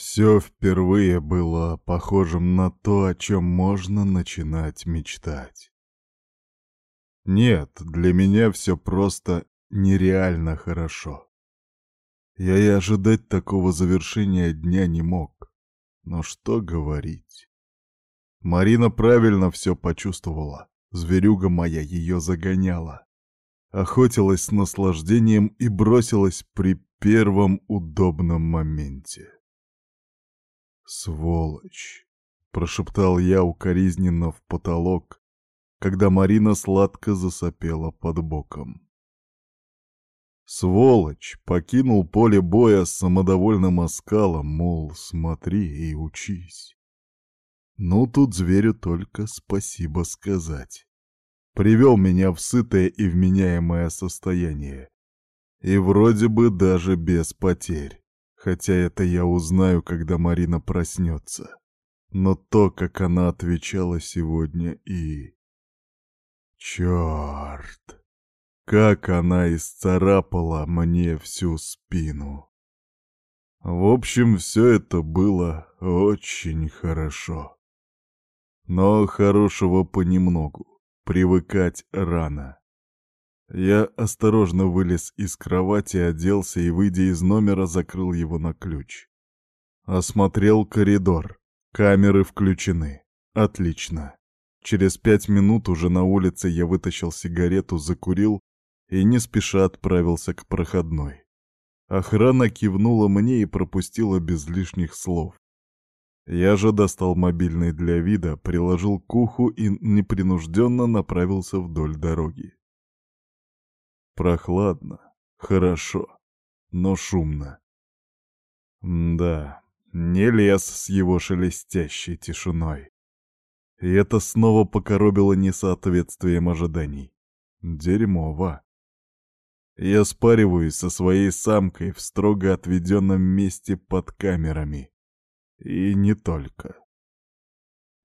Все впервые было похожим на то, о чем можно начинать мечтать. Нет, для меня все просто нереально хорошо. Я и ожидать такого завершения дня не мог. Но что говорить? Марина правильно все почувствовала. Зверюга моя ее загоняла. Охотилась с наслаждением и бросилась при первом удобном моменте. «Сволочь!» — прошептал я укоризненно в потолок, когда Марина сладко засопела под боком. Сволочь покинул поле боя с самодовольным оскалом, мол, смотри и учись. Ну, тут зверю только спасибо сказать. Привел меня в сытое и вменяемое состояние. И вроде бы даже без потерь. Хотя это я узнаю, когда Марина проснется. Но то, как она отвечала сегодня и... Черт! Как она исцарапала мне всю спину. В общем, все это было очень хорошо. Но хорошего понемногу, привыкать рано. Я осторожно вылез из кровати, оделся и, выйдя из номера, закрыл его на ключ. Осмотрел коридор. Камеры включены. Отлично. Через пять минут уже на улице я вытащил сигарету, закурил и не спеша отправился к проходной. Охрана кивнула мне и пропустила без лишних слов. Я же достал мобильный для вида, приложил к уху и непринужденно направился вдоль дороги. Прохладно, хорошо, но шумно. да, не лес с его шелестящей тишиной. И это снова покоробило несоответствием ожиданий. Дерьмово. Я спариваюсь со своей самкой в строго отведенном месте под камерами. И не только.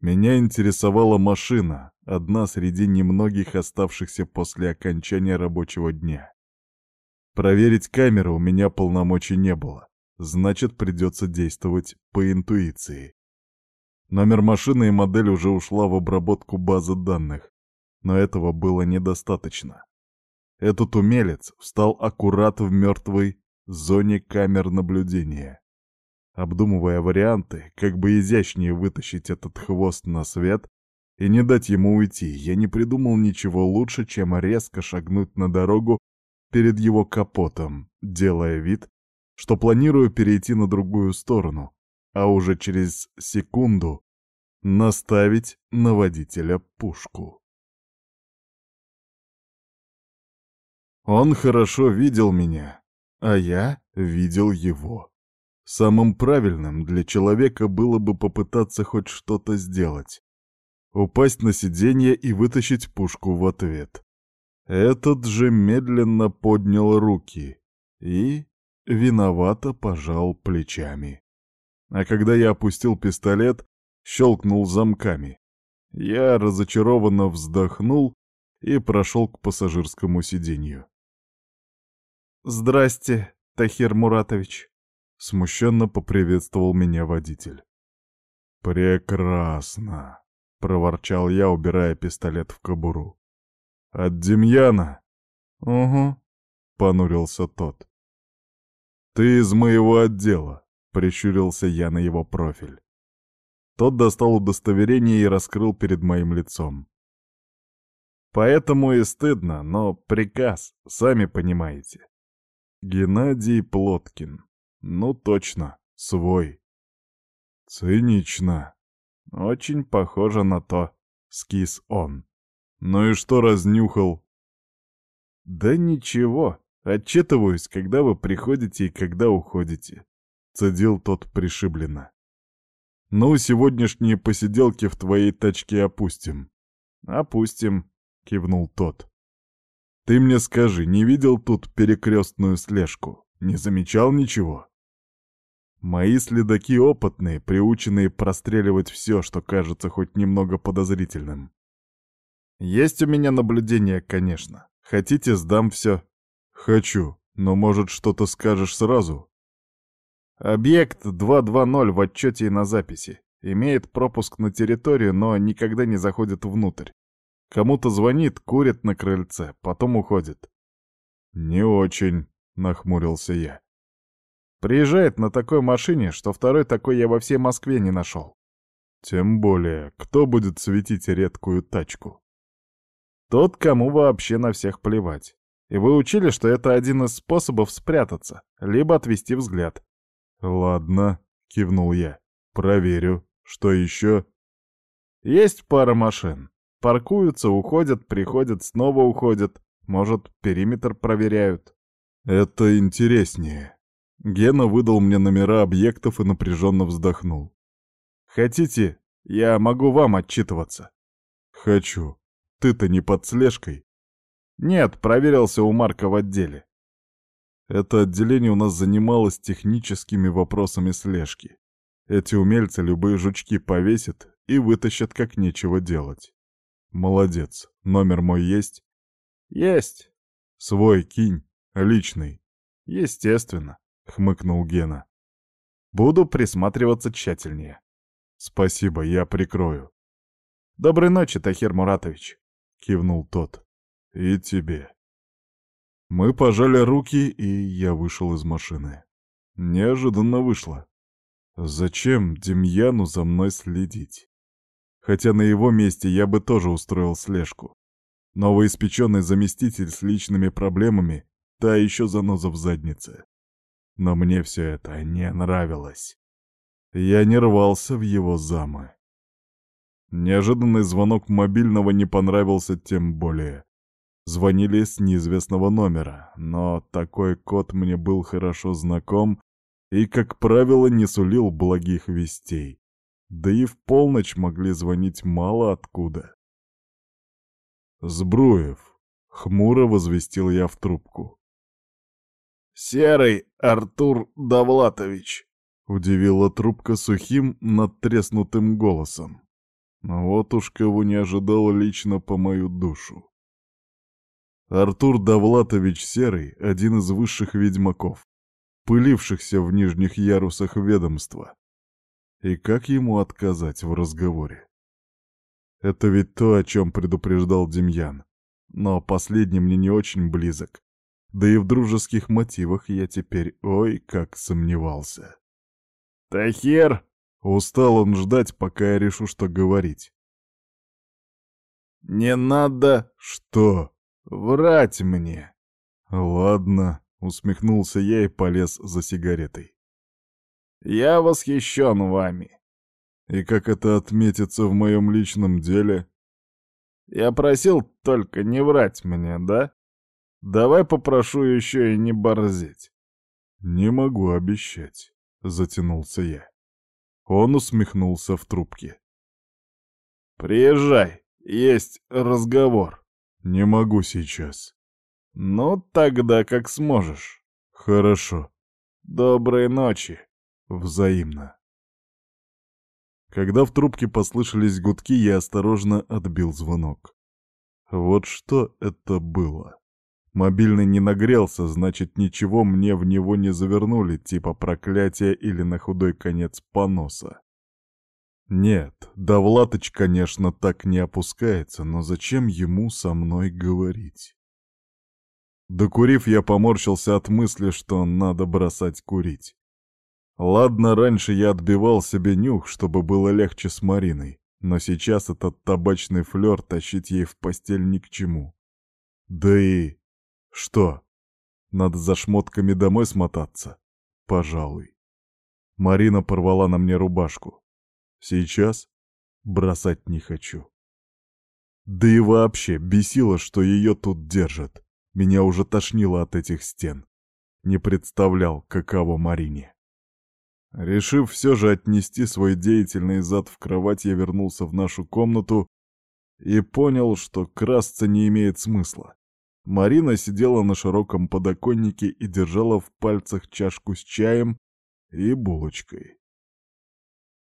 Меня интересовала машина, одна среди немногих оставшихся после окончания рабочего дня. Проверить камеру у меня полномочий не было, значит, придется действовать по интуиции. Номер машины и модель уже ушла в обработку базы данных, но этого было недостаточно. Этот умелец встал аккурат в мертвой зоне камер наблюдения. Обдумывая варианты, как бы изящнее вытащить этот хвост на свет, и не дать ему уйти, я не придумал ничего лучше, чем резко шагнуть на дорогу перед его капотом, делая вид, что планирую перейти на другую сторону, а уже через секунду наставить на водителя пушку. Он хорошо видел меня, а я видел его. Самым правильным для человека было бы попытаться хоть что-то сделать, упасть на сиденье и вытащить пушку в ответ. Этот же медленно поднял руки и виновато пожал плечами. А когда я опустил пистолет, щелкнул замками. Я разочарованно вздохнул и прошел к пассажирскому сиденью. «Здрасте, Тахир Муратович», — смущенно поприветствовал меня водитель. «Прекрасно», — проворчал я, убирая пистолет в кобуру. «От Демьяна?» «Угу», — понурился тот. «Ты из моего отдела», — прищурился я на его профиль. Тот достал удостоверение и раскрыл перед моим лицом. «Поэтому и стыдно, но приказ, сами понимаете». Геннадий Плоткин. Ну точно, свой. Цинично. Очень похоже на то, скис он. Ну и что разнюхал? Да ничего, отчитываюсь, когда вы приходите и когда уходите. Цедил тот пришибленно. Ну, сегодняшние посиделки в твоей тачке опустим. Опустим, кивнул тот. Ты мне скажи, не видел тут перекрестную слежку? Не замечал ничего? Мои следаки опытные, приученные простреливать все, что кажется хоть немного подозрительным. Есть у меня наблюдение, конечно. Хотите, сдам все? Хочу, но, может, что-то скажешь сразу? Объект 220 в отчете и на записи. Имеет пропуск на территорию, но никогда не заходит внутрь. Кому-то звонит, курит на крыльце, потом уходит. «Не очень», — нахмурился я. «Приезжает на такой машине, что второй такой я во всей Москве не нашел». «Тем более, кто будет светить редкую тачку?» «Тот, кому вообще на всех плевать. И вы учили, что это один из способов спрятаться, либо отвести взгляд». «Ладно», — кивнул я. «Проверю. Что еще?» «Есть пара машин. Паркуются, уходят, приходят, снова уходят. Может, периметр проверяют. Это интереснее. Гена выдал мне номера объектов и напряженно вздохнул. Хотите, я могу вам отчитываться? Хочу. Ты-то не под слежкой? Нет, проверился у Марка в отделе. Это отделение у нас занималось техническими вопросами слежки. Эти умельцы любые жучки повесят и вытащат, как нечего делать. Молодец. Номер мой есть? Есть. Свой кинь. Личный. Естественно, хмыкнул Гена. Буду присматриваться тщательнее. Спасибо, я прикрою. Доброй ночи, Тахир Муратович, кивнул тот. И тебе. Мы пожали руки, и я вышел из машины. Неожиданно вышло. Зачем Демьяну за мной следить? хотя на его месте я бы тоже устроил слежку. Новоиспеченный заместитель с личными проблемами — та еще заноза в заднице. Но мне все это не нравилось. Я не рвался в его замы. Неожиданный звонок мобильного не понравился тем более. Звонили с неизвестного номера, но такой код мне был хорошо знаком и, как правило, не сулил благих вестей. Да и в полночь могли звонить мало откуда. «Сбруев», — хмуро возвестил я в трубку. «Серый Артур Давлатович», — удивила трубка сухим, надтреснутым голосом. Вот уж кого не ожидал лично по мою душу. Артур Давлатович Серый — один из высших ведьмаков, пылившихся в нижних ярусах ведомства. И как ему отказать в разговоре? Это ведь то, о чем предупреждал Демьян. Но последний мне не очень близок. Да и в дружеских мотивах я теперь ой как сомневался. «Тахер!» Устал он ждать, пока я решу, что говорить. «Не надо...» «Что?» «Врать мне!» «Ладно», — усмехнулся я и полез за сигаретой. Я восхищен вами. И как это отметится в моем личном деле? Я просил только не врать мне, да? Давай попрошу еще и не борзеть. Не могу обещать, затянулся я. Он усмехнулся в трубке. Приезжай, есть разговор. Не могу сейчас. Ну, тогда как сможешь. Хорошо. Доброй ночи. Взаимно. Когда в трубке послышались гудки, я осторожно отбил звонок. Вот что это было. Мобильный не нагрелся, значит, ничего мне в него не завернули, типа проклятия или на худой конец поноса. Нет, Довлатыч, конечно, так не опускается, но зачем ему со мной говорить? Докурив, я поморщился от мысли, что надо бросать курить. Ладно, раньше я отбивал себе нюх, чтобы было легче с Мариной, но сейчас этот табачный флёр тащить ей в постель ни к чему. Да и... Что? Надо за шмотками домой смотаться? Пожалуй. Марина порвала на мне рубашку. Сейчас? Бросать не хочу. Да и вообще, бесило, что ее тут держат. Меня уже тошнило от этих стен. Не представлял, каково Марине. Решив все же отнести свой деятельный зад в кровать, я вернулся в нашу комнату и понял, что красться не имеет смысла. Марина сидела на широком подоконнике и держала в пальцах чашку с чаем и булочкой.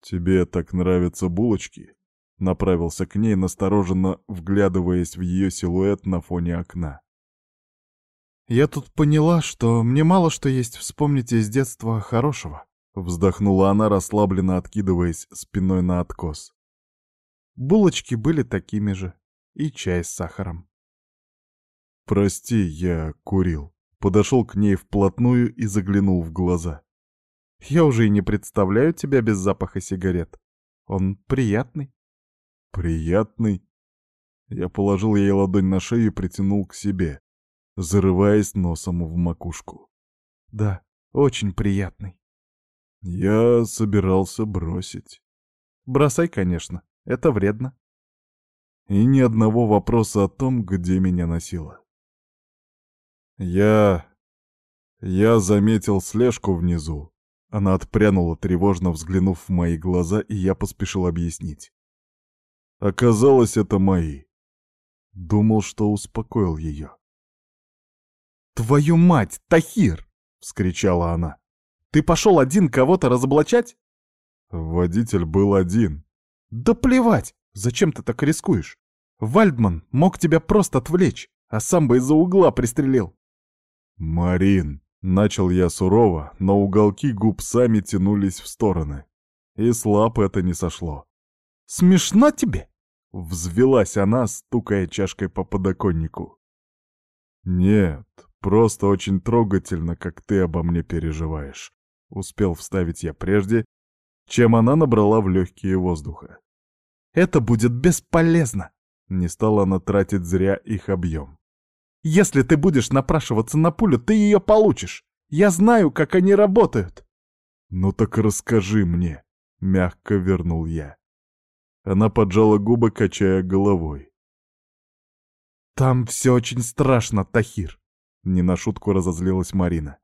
«Тебе так нравятся булочки?» Направился к ней, настороженно вглядываясь в ее силуэт на фоне окна. «Я тут поняла, что мне мало что есть вспомнить из детства хорошего», Вздохнула она, расслабленно откидываясь спиной на откос. Булочки были такими же. И чай с сахаром. «Прости, я курил». Подошел к ней вплотную и заглянул в глаза. «Я уже и не представляю тебя без запаха сигарет. Он приятный». «Приятный?» Я положил ей ладонь на шею и притянул к себе, зарываясь носом в макушку. «Да, очень приятный». Я собирался бросить. «Бросай, конечно, это вредно». И ни одного вопроса о том, где меня носило. Я... Я заметил слежку внизу. Она отпрянула, тревожно взглянув в мои глаза, и я поспешил объяснить. Оказалось, это мои. Думал, что успокоил ее. «Твою мать, Тахир!» — вскричала она. «Ты пошел один кого-то разоблачать?» Водитель был один. «Да плевать! Зачем ты так рискуешь? Вальдман мог тебя просто отвлечь, а сам бы из-за угла пристрелил». «Марин!» — начал я сурово, но уголки губ сами тянулись в стороны. И слаб это не сошло. «Смешно тебе?» Взвелась она, стукая чашкой по подоконнику. «Нет, просто очень трогательно, как ты обо мне переживаешь», — успел вставить я прежде, чем она набрала в легкие воздуха. «Это будет бесполезно», — не стала она тратить зря их объем. «Если ты будешь напрашиваться на пулю, ты ее получишь. Я знаю, как они работают». «Ну так расскажи мне», — мягко вернул я. Она поджала губы, качая головой. «Там все очень страшно, Тахир», — не на шутку разозлилась Марина.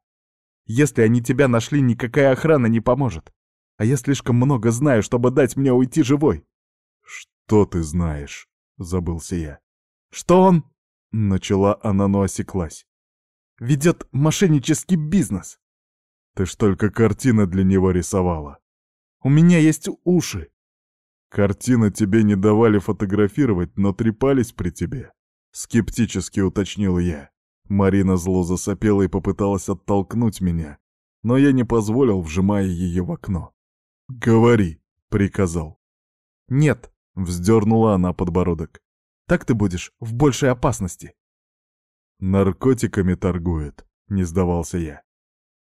«Если они тебя нашли, никакая охрана не поможет. А я слишком много знаю, чтобы дать мне уйти живой». «Что ты знаешь?» — забылся я. «Что он?» — начала она, но осеклась. «Ведет мошеннический бизнес». «Ты ж только картины для него рисовала». «У меня есть уши», «Картины тебе не давали фотографировать, но трепались при тебе», — скептически уточнил я. Марина зло засопела и попыталась оттолкнуть меня, но я не позволил, вжимая ее в окно. «Говори», — приказал. «Нет», — вздернула она подбородок. «Так ты будешь в большей опасности». «Наркотиками торгует», — не сдавался я.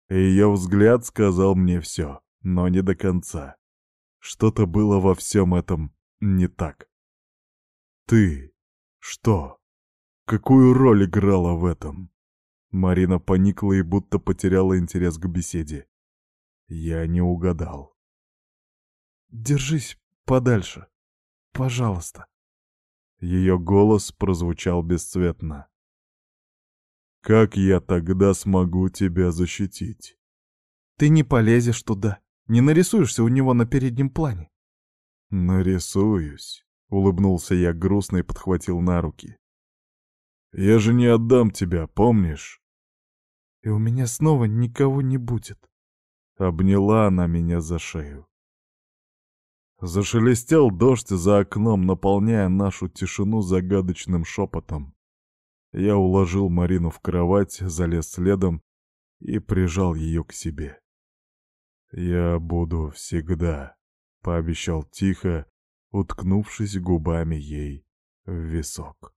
Ее взгляд сказал мне все, но не до конца. Что-то было во всем этом не так. Ты что? Какую роль играла в этом? Марина поникла и будто потеряла интерес к беседе. Я не угадал. «Держись подальше, пожалуйста». Ее голос прозвучал бесцветно. «Как я тогда смогу тебя защитить?» «Ты не полезешь туда. Не нарисуешься у него на переднем плане. Нарисуюсь, улыбнулся я грустно и подхватил на руки. Я же не отдам тебя, помнишь? И у меня снова никого не будет. Обняла она меня за шею. Зашелестел дождь за окном, наполняя нашу тишину загадочным шепотом. Я уложил Марину в кровать, залез следом и прижал ее к себе. «Я буду всегда», — пообещал тихо, уткнувшись губами ей в висок.